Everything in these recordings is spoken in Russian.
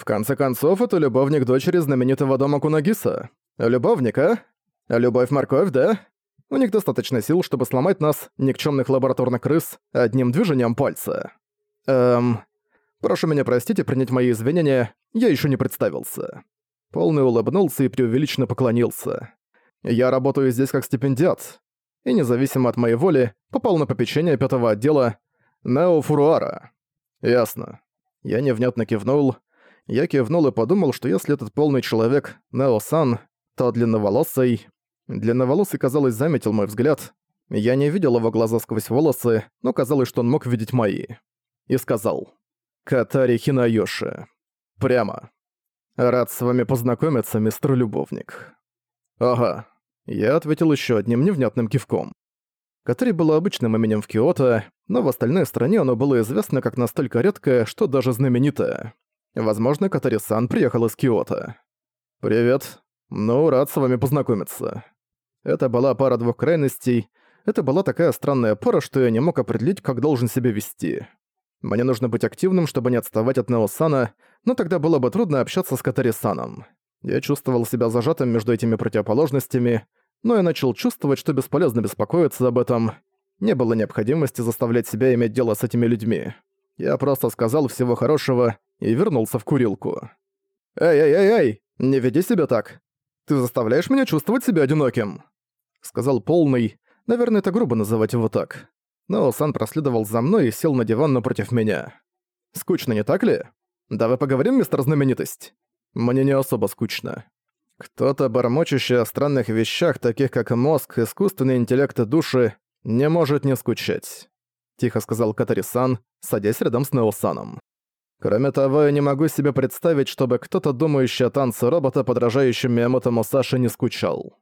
В конце концов, это любовник дочери знаменитого дома Кунагиса. Любовник, а? Любовь-морковь, да? У них достаточно сил, чтобы сломать нас, никчемных лабораторных крыс, одним движением пальца. Эм... Прошу меня простить и принять мои извинения, я еще не представился. Полный улыбнулся и преувеличенно поклонился. Я работаю здесь как стипендиат, и независимо от моей воли, попал на попечение пятого отдела Нео Фуруара. Ясно. Я невнятно кивнул. Я кивнул и подумал, что если этот полный человек Нео-сан, то длинноволосый... Длинноволосый, казалось, заметил мой взгляд. Я не видел его глаза сквозь волосы, но казалось, что он мог видеть мои. И сказал. «Катари Хинайоши. Прямо. Рад с вами познакомиться, мистер Любовник». «Ага». Я ответил еще одним невнятным кивком. Катари было обычным именем в Киото, но в остальной стране оно было известно как настолько редкое, что даже знаменитое. Возможно, Катари-сан приехал из Киото. «Привет. Ну, рад с вами познакомиться». Это была пара двух крайностей. Это была такая странная пара, что я не мог определить, как должен себя вести. Мне нужно быть активным, чтобы не отставать от Неосана, но тогда было бы трудно общаться с Катари-саном. Я чувствовал себя зажатым между этими противоположностями, но я начал чувствовать, что бесполезно беспокоиться об этом. Не было необходимости заставлять себя иметь дело с этими людьми. Я просто сказал всего хорошего и вернулся в курилку. «Эй-эй-эй-эй, не веди себя так. Ты заставляешь меня чувствовать себя одиноким», — сказал полный. Наверное, это грубо называть его так. Но Сан проследовал за мной и сел на диван напротив меня. «Скучно, не так ли? Давай поговорим, мистер Знаменитость?» Мне не особо скучно. Кто-то, бормочущий о странных вещах, таких как мозг, искусственный интеллект и души, не может не скучать. Тихо сказал Катари-сан, садясь рядом с Неосаном. Кроме того, я не могу себе представить, чтобы кто-то, думающий о танце робота, подражающем Миямото Мусаши, не скучал.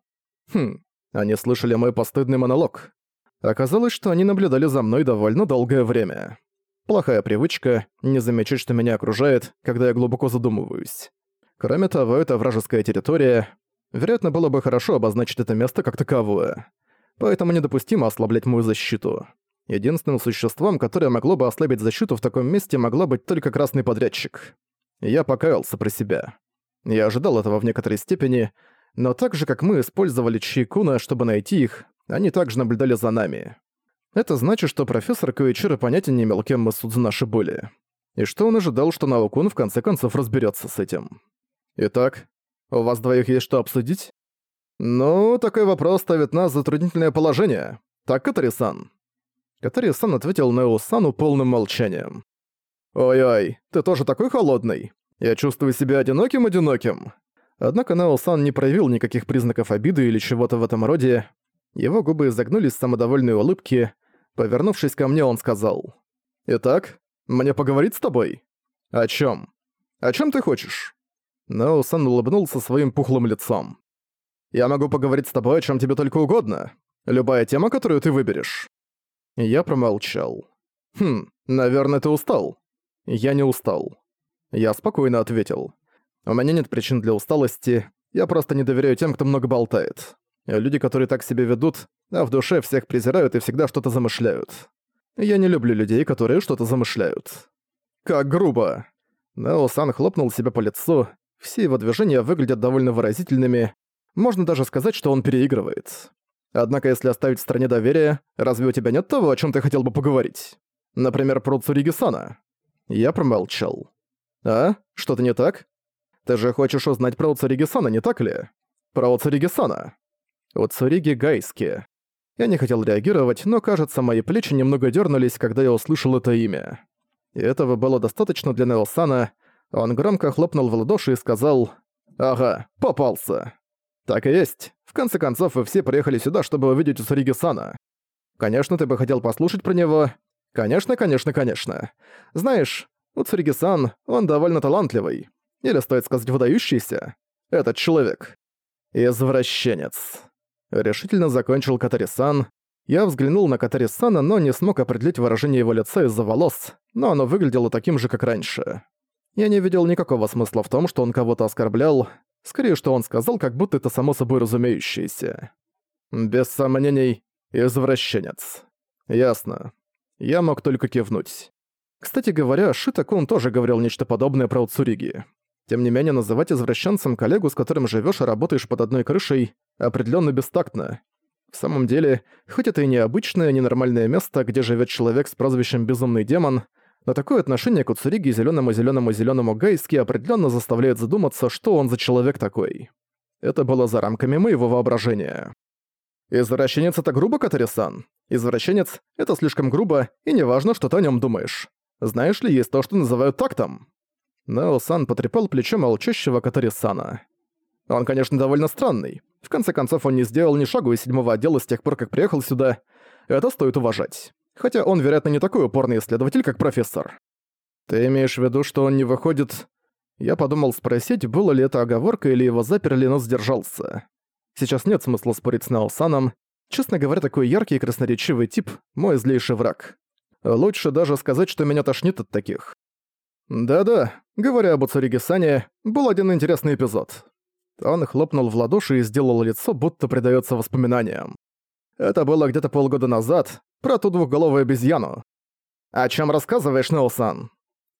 Хм, они слышали мой постыдный монолог. Оказалось, что они наблюдали за мной довольно долгое время. Плохая привычка — не замечать, что меня окружает, когда я глубоко задумываюсь. Кроме того, это вражеская территория. Вероятно, было бы хорошо обозначить это место как таковое. Поэтому недопустимо ослаблять мою защиту. Единственным существом, которое могло бы ослабить защиту в таком месте, могла быть только красный подрядчик. Я покаялся про себя. Я ожидал этого в некоторой степени, но так же, как мы использовали Чайкуна, чтобы найти их, они также наблюдали за нами. Это значит, что профессор Коичиро понятия не имел, кем мы Судзунаши были. И что он ожидал, что Наокун в конце концов разберется с этим. Итак, у вас двоих есть что обсудить? Ну, такой вопрос ставит нас в затруднительное положение. Так, Катари-сан? Катари-сан ответил Нео-сану полным молчанием. «Ой-ой, ты тоже такой холодный? Я чувствую себя одиноким-одиноким». Однако Нео-сан не проявил никаких признаков обиды или чего-то в этом роде. Его губы изогнулись в самодовольной улыбке. Повернувшись ко мне, он сказал. «Итак, мне поговорить с тобой? О чем? О чем ты хочешь?» Ноусан улыбнулся своим пухлым лицом. «Я могу поговорить с тобой о чем тебе только угодно. Любая тема, которую ты выберешь». Я промолчал. «Хм, наверное, ты устал». «Я не устал». Я спокойно ответил. «У меня нет причин для усталости, я просто не доверяю тем, кто много болтает. Люди, которые так себя ведут, а в душе всех презирают и всегда что-то замышляют. Я не люблю людей, которые что-то замышляют». «Как грубо!» Нео-сан хлопнул себя по лицу, все его движения выглядят довольно выразительными, можно даже сказать, что он переигрывает. Однако если оставить в стороне доверия, разве у тебя нет того, о чем ты хотел бы поговорить? Например, про Цуриги-сана? Я промолчал. А? Что-то не так? Ты же хочешь узнать про Уцуриги-сана, не так ли? Про Уцуриги-сана. Уцуриги Гайски. Я не хотел реагировать, но, кажется, мои плечи немного дернулись, когда я услышал это имя. И этого было достаточно для Неосана, он громко хлопнул в ладоши и сказал «Ага, попался». «Так и есть. Конце концов, вы все приехали сюда, чтобы увидеть Усуриги-сана. Конечно, ты бы хотел послушать про него. Конечно, конечно, конечно. Знаешь, Уцуриги-сан, он довольно талантливый. Или, стоит сказать, выдающийся. Этот человек. Извращенец. Решительно закончил Катари-сан. Я взглянул на Катари-сана, но не смог определить выражение его лица из-за волос, но оно выглядело таким же, как раньше. Я не видел никакого смысла в том, что он кого-то оскорблял, скорее, что он сказал, как будто это само собой разумеющееся. Без сомнений, извращенец. Ясно. Я мог только кивнуть. Кстати говоря, Шитакун тоже говорил нечто подобное про Уцуриги. Тем не менее, называть извращенцем коллегу, с которым живешь и работаешь под одной крышей, определенно бестактно. В самом деле, хоть это и необычное, ненормальное место, где живет человек с прозвищем «Безумный демон», но такое отношение к Уцуриге зеленому зеленому зеленому Гайски определенно заставляет задуматься, что он за человек такой. Это было за рамками моего воображения. «Извращенец — это грубо, Катарисан? Извращенец — это слишком грубо, и неважно, что ты о нем думаешь. Знаешь ли, есть то, что называют тактом?» Нео-сан потрепал плечом молчащего Катарисана. «Он, конечно, довольно странный. В конце концов, он не сделал ни шагу из седьмого отдела с тех пор, как приехал сюда. Это стоит уважать. Хотя он, вероятно, не такой упорный исследователь, как профессор. Ты имеешь в виду, что он не выходит... Я подумал спросить, было ли это оговорка или его заперли, но сдержался. Сейчас нет смысла спорить с Наосаном. Честно говоря, такой яркий и красноречивый тип — мой злейший враг. Лучше даже сказать, что меня тошнит от таких. Да-да, говоря об Уцуриге-сане, был один интересный эпизод. Он хлопнул в ладоши и сделал лицо, будто предается воспоминаниям. Это было где-то полгода назад, про ту двухголовую обезьяну. «О чем рассказываешь, Неосан?»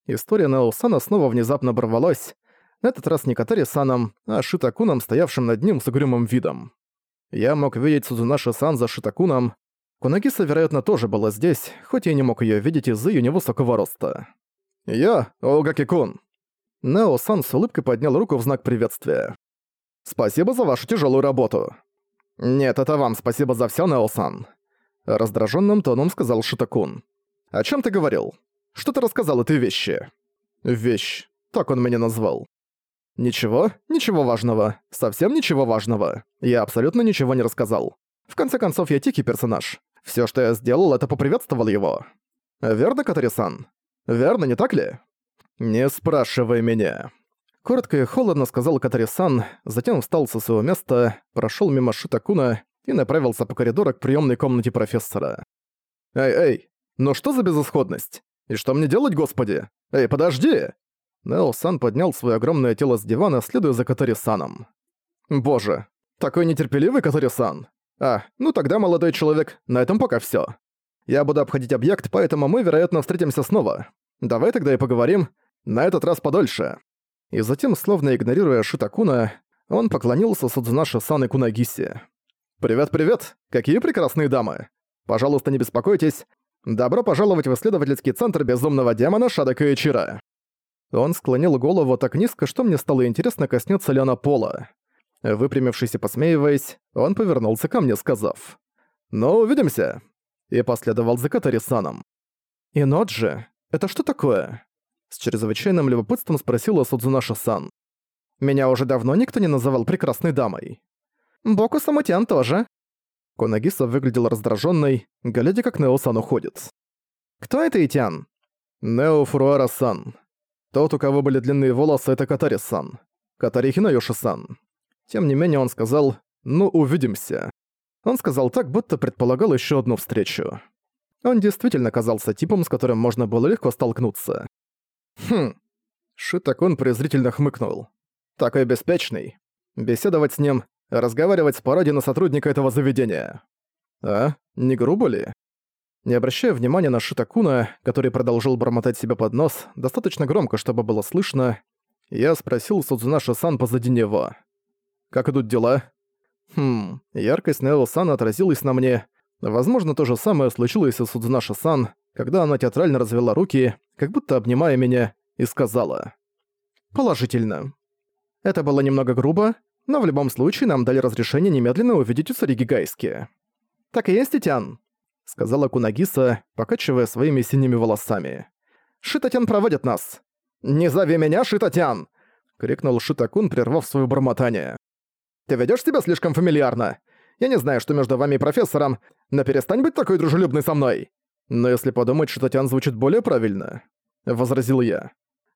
История Неосана снова внезапно оборвалась, на этот раз не Катари-саном, а Шитакуном, стоявшим над ним с угрюмым видом. Я мог видеть Сузунаши-сан за Шитакуном. Кунагиса, вероятно, тоже была здесь, хоть я не мог её видеть из-за её невысокого роста. «Я, Огаки-кун!» Нео-сан с улыбкой поднял руку в знак приветствия. «Спасибо за вашу тяжелую работу!» «Нет, это вам спасибо за всё, Нео-сан!» Раздраженным тоном сказал Шитакун. «О чем ты говорил? Что ты рассказал этой вещи?» «Вещь. Так он меня назвал. Ничего, ничего важного. Совсем ничего важного. Я абсолютно ничего не рассказал. В конце концов, я тихий персонаж. Все, что я сделал, это поприветствовал его. Верно, Катарисан? Верно, не так ли? Не спрашивай меня. Коротко и холодно сказал Катарисан, затем встал со своего места, прошел мимо Шитакуна и направился по коридору к приемной комнате профессора. «Эй, эй, ну что за безысходность? И что мне делать, господи? Эй, подожди!» Нео-сан поднял свое огромное тело с дивана, следуя за Катари-саном. «Боже, такой нетерпеливый Катари-сан! А, ну тогда, молодой человек, на этом пока всё. Я буду обходить объект, поэтому мы, вероятно, встретимся снова. Давай тогда и поговорим, на этот раз подольше». И затем, словно игнорируя Шитакуна, он поклонился Судзунаши-сан и Кунагиси. «Привет-привет! Какие прекрасные дамы! Пожалуйста, не беспокойтесь. Добро пожаловать в исследовательский центр безумного демона Шадака Ичира. Он склонил голову так низко, что мне стало интересно, коснется ли она пола. Выпрямившись и посмеиваясь, он повернулся ко мне, сказав «Ну, увидимся!» и последовал за Катарисаном. «Иноджи, это что такое?» С чрезвычайным любопытством спросила Судзунаша-сан. «Меня уже давно никто не называл прекрасной дамой». «Боку Самутян тоже». Конагиса выглядел раздраженной, глядя, как Нео-сан уходит. «Кто это Итян?» «Нео Фуруара-сан», тот, у кого были длинные волосы, это Катари-сан. Катари Хинаёши-сан. Тем не менее он сказал «Ну, увидимся». Он сказал так, будто предполагал еще одну встречу. Он действительно казался типом, с которым можно было легко столкнуться. Хм. Шитакун презрительно хмыкнул. Такой беспечный. Беседовать с ним, разговаривать с пародией на сотрудника этого заведения. А? Не грубо ли? Не обращая внимания на Шитакуна, который продолжил бормотать себе под нос, достаточно громко, чтобы было слышно, я спросил Судзунаши-сан позади него. «Как идут дела?» Хм, яркость Нео-сан отразилась на мне. Возможно, то же самое случилось и с Судзунаши-сан, когда она театрально развела руки, как будто обнимая меня, и сказала. «Положительно. Это было немного грубо, но в любом случае нам дали разрешение немедленно увидеть Усариги Гайски. Так и есть, Титян?» сказала Кунагиса, покачивая своими синими волосами. «Шитатян проводит нас!» «Не зови меня, Шитатян!» — крикнул Шитакун, прервав свое бормотание. «Ты ведёшь себя слишком фамильярно? Я не знаю, что между вами и профессором, но перестань быть такой дружелюбной со мной!» «Но если подумать, Шитатян звучит более правильно», — возразил я.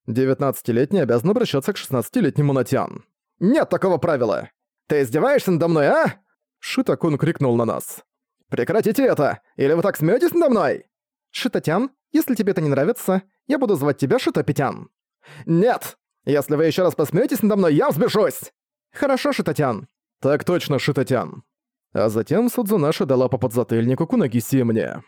«Девятнадцатилетний обязан обращаться к шестнадцатилетнему Натян». «Нет такого правила! Ты издеваешься надо мной, а?» Шитакун крикнул на нас. «Прекратите это! Или вы так смеетесь надо мной?» «Шитотян, если тебе это не нравится, я буду звать тебя Шитопитян». «Нет! Если вы еще раз посмеетесь надо мной, я взбешусь!» «Хорошо, Шитотян». «Так точно, Шитотян». А затем Судзунаши дала по подзатыльнику Кунагиси мне.